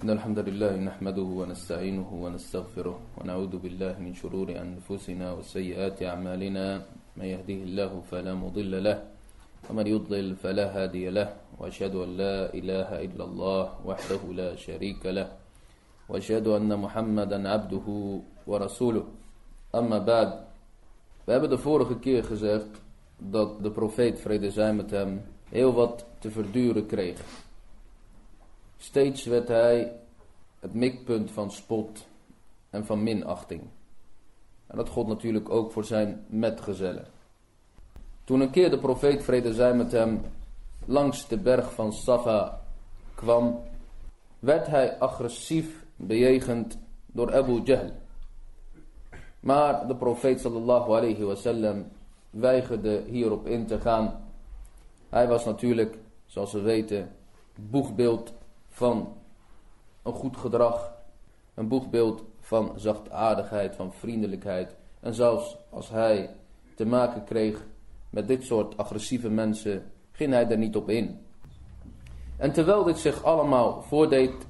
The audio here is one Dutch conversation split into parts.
إن الحمد لله نحمده ونستعينه ونستغفره ونعوذ بالله من شرور أنفسنا وسيئات أعمالنا من يهديه الله فلا مضل له ومن يضلل فلا هادي له وأشهد أن لا إله إلا الله وحده لا شريك له وأشهد أن محمدا عبده ورسوله أما بعد We hebben de vorige keer gezegd dat de profeet, vrede zij met hem, heel wat te verduren kreeg. Steeds werd hij het mikpunt van spot en van minachting. En dat gold natuurlijk ook voor zijn metgezellen. Toen een keer de profeet, vrede zij met hem, langs de berg van Safa kwam, werd hij agressief bejegend door Abu Jahl. Maar de profeet sallallahu alayhi wasallam weigerde hierop in te gaan. Hij was natuurlijk, zoals we weten, boegbeeld van een goed gedrag. Een boegbeeld van zachtaardigheid, van vriendelijkheid. En zelfs als hij te maken kreeg met dit soort agressieve mensen, ging hij er niet op in. En terwijl dit zich allemaal voordeed,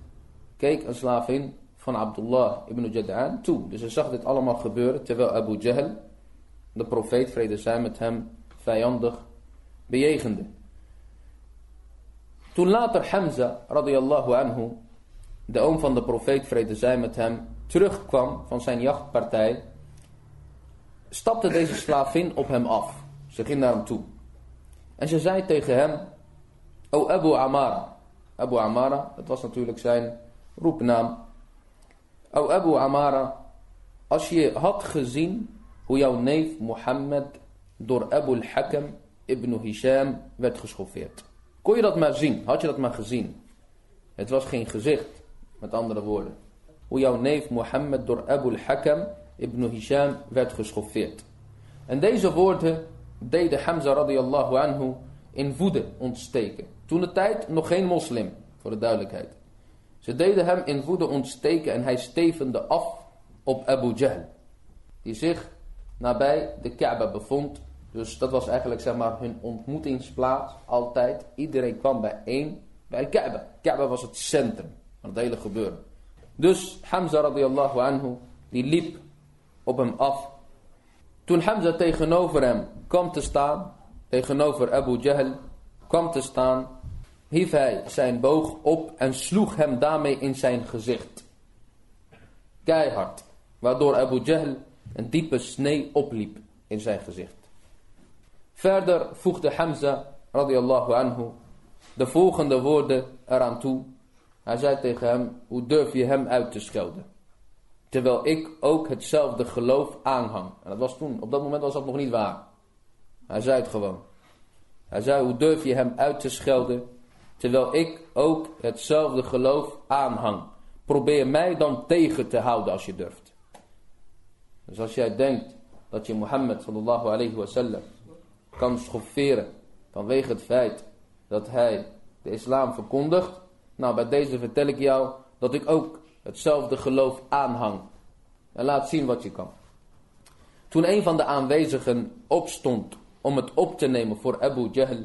keek een slavin van Abdullah ibn Jad'an toe. Dus hij zag dit allemaal gebeuren terwijl Abu Jahl, de profeet, vrede zij met hem, vijandig bejegende. Toen later Hamza, radiyallahu anhu, de oom van de profeet, vrede zij met hem, terugkwam van zijn jachtpartij, stapte deze slavin op hem af. Ze ging naar hem toe. En ze zei tegen hem, O Abu Amara. Abu Amara, dat was natuurlijk zijn roepnaam. O Abu Amara, als je had gezien hoe jouw neef Mohammed door Abu al-Hakam ibn Hisham werd geschoffeerd. Kon je dat maar zien? Had je dat maar gezien? Het was geen gezicht, met andere woorden. Hoe jouw neef Mohammed door Abu al-Hakam ibn Hisham werd geschoffeerd. En deze woorden deden Hamza radiyallahu anhu in woede ontsteken. Toen de tijd nog geen moslim, voor de duidelijkheid. Ze deden hem in woede ontsteken en hij stevende af op Abu Jahl. Die zich nabij de Kaaba bevond. Dus dat was eigenlijk zeg maar hun ontmoetingsplaats altijd. Iedereen kwam bijeen bij Kaaba. Kaaba was het centrum van het hele gebeuren. Dus Hamza radiyallahu anhu die liep op hem af. Toen Hamza tegenover hem kwam te staan, tegenover Abu Jahl kwam te staan, hief hij zijn boog op en sloeg hem daarmee in zijn gezicht. Keihard, waardoor Abu Jahl een diepe snee opliep in zijn gezicht. Verder voegde Hamza radiyallahu anhu de volgende woorden eraan toe. Hij zei tegen hem, hoe durf je hem uit te schelden? Terwijl ik ook hetzelfde geloof aanhang. En dat was toen, op dat moment was dat nog niet waar. Hij zei het gewoon. Hij zei, hoe durf je hem uit te schelden? Terwijl ik ook hetzelfde geloof aanhang. Probeer mij dan tegen te houden als je durft. Dus als jij denkt dat je Mohammed sallallahu alayhi wasallam kan schofferen vanwege het feit dat hij de islam verkondigt. Nou, bij deze vertel ik jou dat ik ook hetzelfde geloof aanhang. En laat zien wat je kan. Toen een van de aanwezigen opstond om het op te nemen voor Abu Jahl.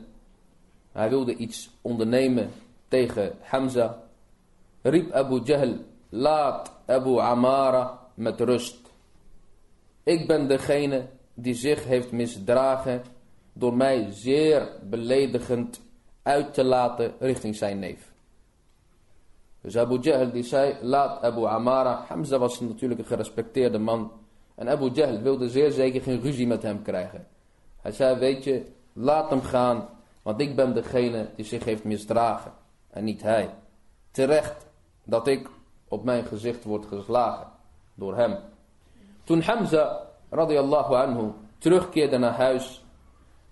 Hij wilde iets ondernemen tegen Hamza. Riep Abu Jahl, laat Abu Amara met rust. Ik ben degene die zich heeft misdragen door mij zeer beledigend uit te laten richting zijn neef. Dus Abu Jahl die zei, laat Abu Amara. Hamza was natuurlijk een gerespecteerde man. En Abu Jahl wilde zeer zeker geen ruzie met hem krijgen. Hij zei, weet je, laat hem gaan, want ik ben degene die zich heeft misdragen. En niet hij. Terecht dat ik op mijn gezicht word geslagen door hem. Toen Hamza, radiyallahu anhu, terugkeerde naar huis,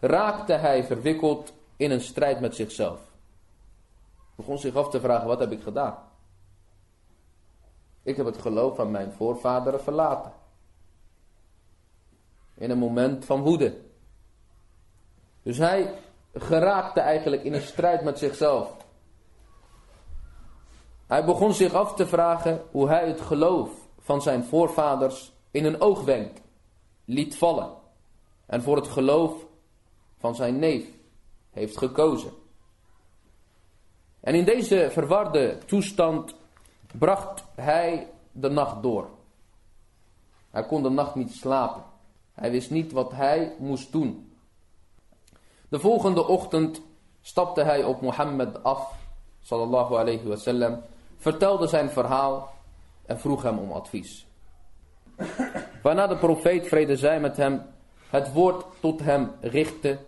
raakte hij verwikkeld in een strijd met zichzelf. Begon zich af te vragen, wat heb ik gedaan? Ik heb het geloof van mijn voorvaderen verlaten. In een moment van woede. Dus hij geraakte eigenlijk in een strijd met zichzelf. Hij begon zich af te vragen hoe hij het geloof van zijn voorvaders in een oogwenk liet vallen. En voor het geloof van zijn neef heeft gekozen. En in deze verwarde toestand bracht hij de nacht door. Hij kon de nacht niet slapen. Hij wist niet wat hij moest doen. De volgende ochtend stapte hij op Mohammed af, sallallahu alayhi wasallam, vertelde zijn verhaal en vroeg hem om advies. Waarna de profeet, vrede zij met hem, het woord tot hem richtte.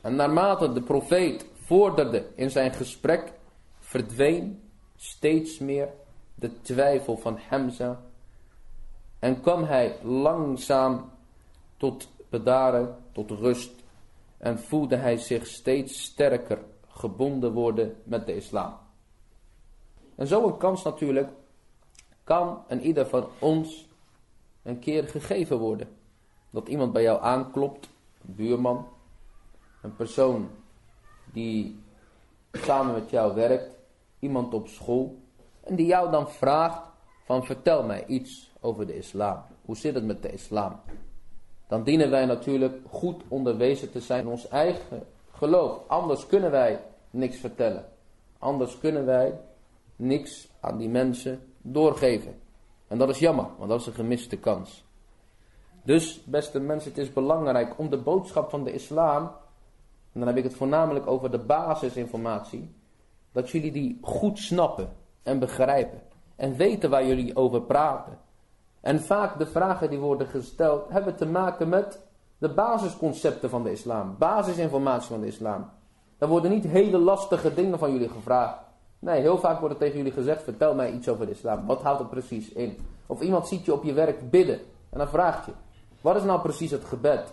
En naarmate de profeet vorderde in zijn gesprek, verdween steeds meer de twijfel van Hamza. En kwam hij langzaam tot bedaren, tot rust. En voelde hij zich steeds sterker gebonden worden met de islam. En zo'n kans natuurlijk kan een ieder van ons een keer gegeven worden. Dat iemand bij jou aanklopt, een buurman, een persoon die samen met jou werkt, iemand op school, en die jou dan vraagt van vertel mij iets over de islam. Hoe zit het met de islam? Dan dienen wij natuurlijk goed onderwezen te zijn in ons eigen geloof. Anders kunnen wij niks vertellen. Anders kunnen wij niks aan die mensen doorgeven. En dat is jammer, want dat is een gemiste kans. Dus, beste mensen, het is belangrijk om de boodschap van de islam, en dan heb ik het voornamelijk over de basisinformatie, dat jullie die goed snappen en begrijpen. En weten waar jullie over praten. En vaak de vragen die worden gesteld hebben te maken met de basisconcepten van de islam. Basisinformatie van de islam. Er worden niet hele lastige dingen van jullie gevraagd. Nee, heel vaak wordt er tegen jullie gezegd, vertel mij iets over de islam. Wat houdt het precies in? Of iemand ziet je op je werk bidden. En dan vraagt je, wat is nou precies het gebed?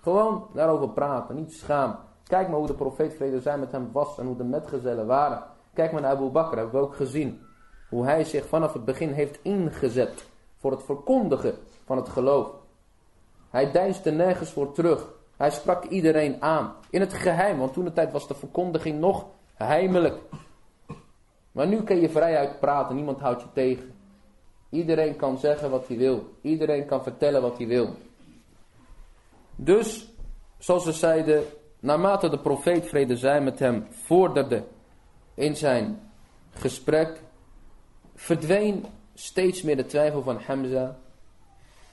Gewoon daarover praten, niet schaam. Kijk maar hoe de profeet vrede zijn met hem was en hoe de metgezellen waren. Kijk maar naar Abu Bakr, hebben we ook gezien. Hoe hij zich vanaf het begin heeft ingezet voor het verkondigen van het geloof. Hij deinsde nergens voor terug. Hij sprak iedereen aan. In het geheim, want toen de tijd was de verkondiging nog heimelijk. Maar nu kun je vrijuit praten, niemand houdt je tegen. Iedereen kan zeggen wat hij wil. Iedereen kan vertellen wat hij wil. Dus, zoals we zeiden, naarmate de profeet vrede zij met hem vorderde in zijn gesprek, verdween steeds meer de twijfel van Hamza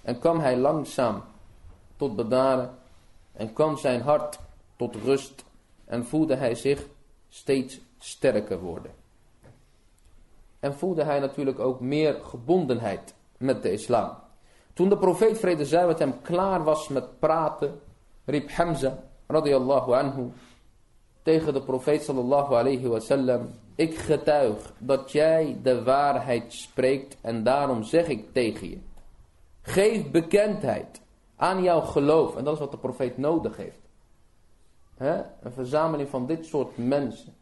en kwam hij langzaam tot bedaren en kwam zijn hart tot rust en voelde hij zich steeds sterker worden. En voelde hij natuurlijk ook meer gebondenheid met de islam. Toen de profeet vrede zij met hem klaar was met praten, riep Hamza radiyallahu anhu tegen de profeet sallallahu alayhi wasallam. Ik getuig dat jij de waarheid spreekt en daarom zeg ik tegen je. Geef bekendheid aan jouw geloof. En dat is wat de profeet nodig heeft. Een verzameling van dit soort mensen.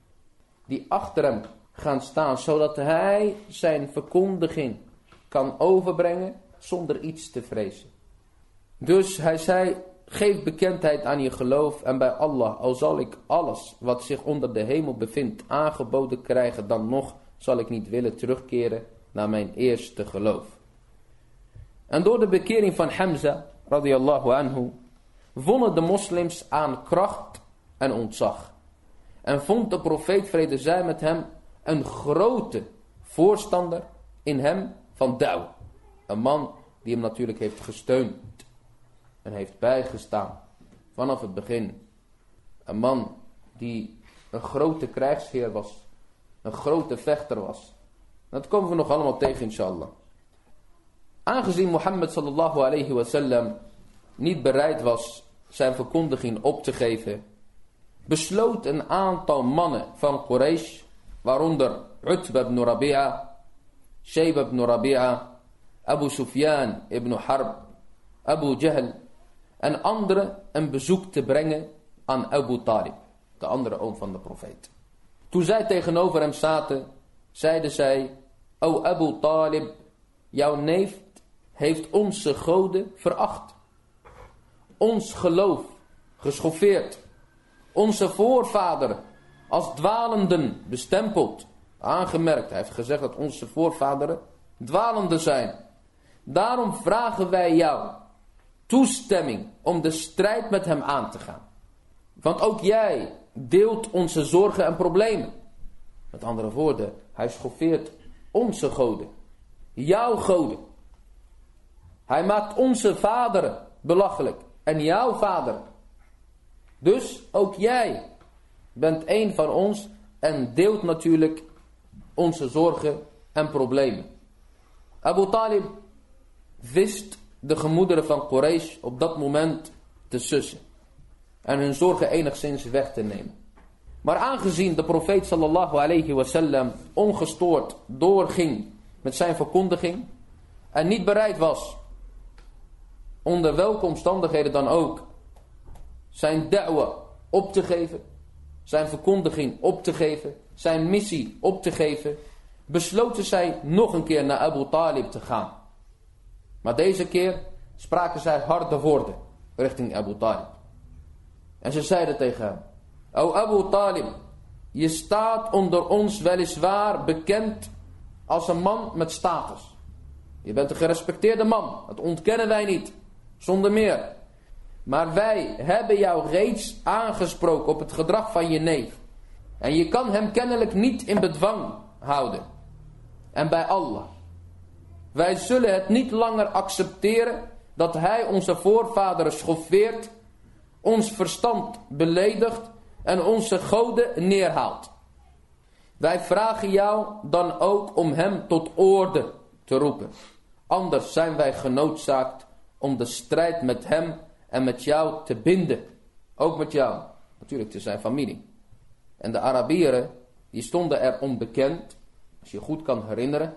Die achter hem gaan staan. Zodat hij zijn verkondiging kan overbrengen zonder iets te vrezen. Dus hij zei, geef bekendheid aan je geloof en bij Allah, al zal ik alles wat zich onder de hemel bevindt aangeboden krijgen, dan nog zal ik niet willen terugkeren naar mijn eerste geloof. En door de bekering van Hamza, radiyallahu anhu, wonnen de moslims aan kracht en ontzag. En vond de profeet vrede zij met hem een grote voorstander in hem van Douw. Een man die hem natuurlijk heeft gesteund en heeft bijgestaan vanaf het begin. Een man die een grote krijgsheer was, een grote vechter was. Dat komen we nog allemaal tegen inshallah. Aangezien Mohammed sallallahu alayhi wasallam niet bereid was zijn verkondiging op te geven, besloot een aantal mannen van Quraysh, waaronder Utba ibn Rabi'a, Shayba ibn Rabi'a, Abu Sufyan ibn Harb, Abu Jahl en anderen een bezoek te brengen aan Abu Talib, de andere oom van de profeet. Toen zij tegenover hem zaten, zeiden zij, O Abu Talib, jouw neef heeft onze goden veracht. Ons geloof geschoffeerd. Onze voorvaderen als dwalenden bestempeld, aangemerkt. Hij heeft gezegd dat onze voorvaderen dwalenden zijn. Daarom vragen wij jou toestemming om de strijd met hem aan te gaan. Want ook jij deelt onze zorgen en problemen. Met andere woorden, hij schoffeert onze goden. Jouw goden. Hij maakt onze vaderen belachelijk. En jouw vader. Dus ook jij bent een van ons en deelt natuurlijk onze zorgen en problemen. Abu Talib wist de gemoederen van Quraysh op dat moment te sussen. En hun zorgen enigszins weg te nemen. Maar aangezien de profeet sallallahu alayhi wasallam ongestoord doorging met zijn verkondiging. En niet bereid was, onder welke omstandigheden dan ook, zijn da'wa op te geven. Zijn verkondiging op te geven. Zijn missie op te geven. Besloten zij nog een keer naar Abu Talib te gaan. Maar deze keer spraken zij harde woorden richting Abu Talib. En ze zeiden tegen hem. O Abu Talib, je staat onder ons weliswaar bekend als een man met status. Je bent een gerespecteerde man, dat ontkennen wij niet, zonder meer. Maar wij hebben jou reeds aangesproken op het gedrag van je neef. En je kan hem kennelijk niet in bedwang houden. En bij Allah. Wij zullen het niet langer accepteren dat hij onze voorvaderen schoffeert, ons verstand beledigt en onze goden neerhaalt. Wij vragen jou dan ook om hem tot orde te roepen. Anders zijn wij genoodzaakt om de strijd met hem en met jou te binden. Ook met jou, natuurlijk te zijn familie. En de Arabieren, die stonden er onbekend, als je goed kan herinneren.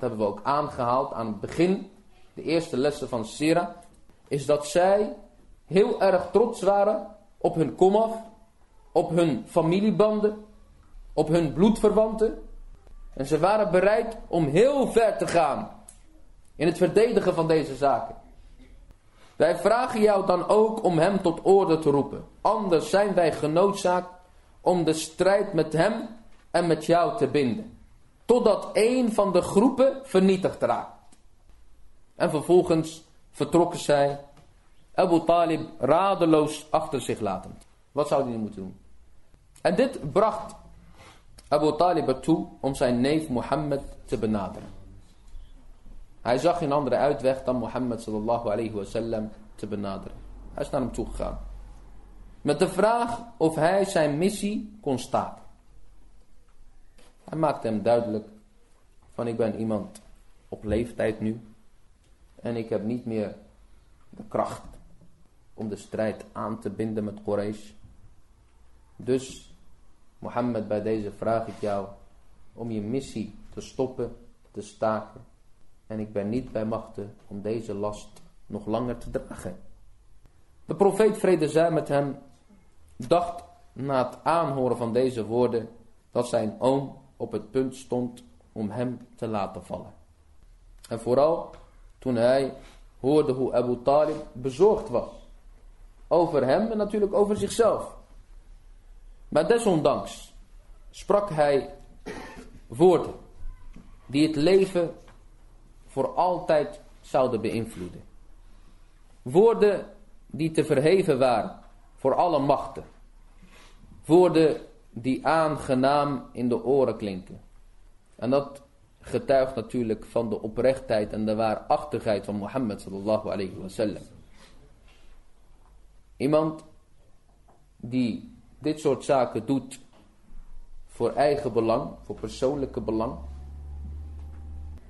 Dat hebben we ook aangehaald aan het begin, de eerste lessen van Sira. Is dat zij heel erg trots waren op hun komaf, op hun familiebanden, op hun bloedverwanten. En ze waren bereid om heel ver te gaan in het verdedigen van deze zaken. Wij vragen jou dan ook om hem tot orde te roepen. Anders zijn wij genoodzaakt om de strijd met hem en met jou te binden. Totdat een van de groepen vernietigd raakt. En vervolgens vertrokken zij Abu Talib radeloos achter zich latend. Wat zou hij nu moeten doen? En dit bracht Abu Talib ertoe om zijn neef Mohammed te benaderen. Hij zag geen andere uitweg dan Mohammed sallallahu alayhi wasallam te benaderen. Hij is naar hem toegegaan. Met de vraag of hij zijn missie kon staken. Hij maakte hem duidelijk van ik ben iemand op leeftijd nu. En ik heb niet meer de kracht om de strijd aan te binden met Quraysh. Dus Mohammed, bij deze vraag ik jou om je missie te stoppen, te staken. En ik ben niet bij machten om deze last nog langer te dragen. De profeet vrede zij met hem dacht na het aanhoren van deze woorden dat zijn oom op het punt stond om hem te laten vallen. En vooral toen hij hoorde hoe Abu Talib bezorgd was. Over hem en natuurlijk over zichzelf. Maar desondanks sprak hij woorden die het leven voor altijd zouden beïnvloeden. Woorden die te verheven waren voor alle machten. Woorden die aangenaam in de oren klinken. En dat getuigt natuurlijk van de oprechtheid en de waarachtigheid van Mohammed sallallahu alayhi wasallam. Iemand die dit soort zaken doet voor eigen belang, voor persoonlijke belang.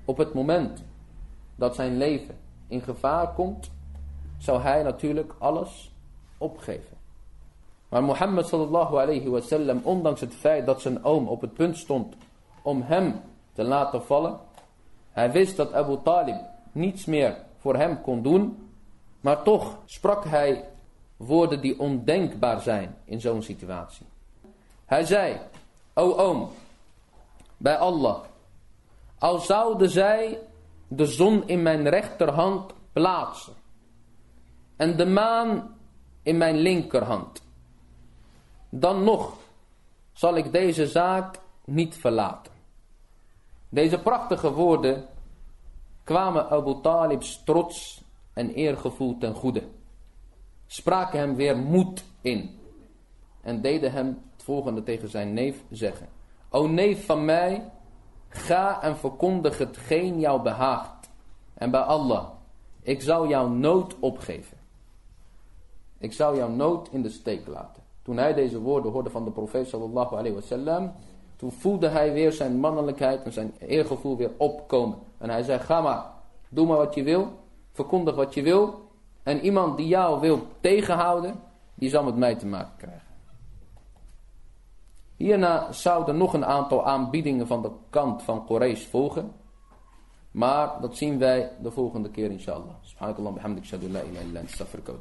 Op het moment dat zijn leven in gevaar komt, zou hij natuurlijk alles opgeven. Maar Mohammed sallallahu alayhi wasallam, ondanks het feit dat zijn oom op het punt stond om hem te laten vallen, hij wist dat Abu Talib niets meer voor hem kon doen, maar toch sprak hij woorden die ondenkbaar zijn in zo'n situatie. Hij zei, o oom, bij Allah, al zouden zij de zon in mijn rechterhand plaatsen en de maan in mijn linkerhand, dan nog zal ik deze zaak niet verlaten. Deze prachtige woorden kwamen Abu Talib's trots en eergevoel ten goede spraken hem weer moed in. En deden hem het volgende tegen zijn neef zeggen. O neef van mij, Ga en verkondig hetgeen jou behaagt. En bij Allah, ik zou jouw nood opgeven. Ik zou jouw nood in de steek laten. Toen hij deze woorden hoorde van de profeet sallallahu alayhi wasallam, toen voelde hij weer zijn mannelijkheid en zijn eergevoel weer opkomen. En hij zei, ga maar, doe maar wat je wil, verkondig wat je wil. En iemand die jou wil tegenhouden, die zal met mij te maken krijgen. Hierna zouden nog een aantal aanbiedingen van de kant van Quraysh volgen. Maar dat zien wij de volgende keer inshallah. Subhanakallah bihamdik shadu la ilaha illa anta astaghfiruka wa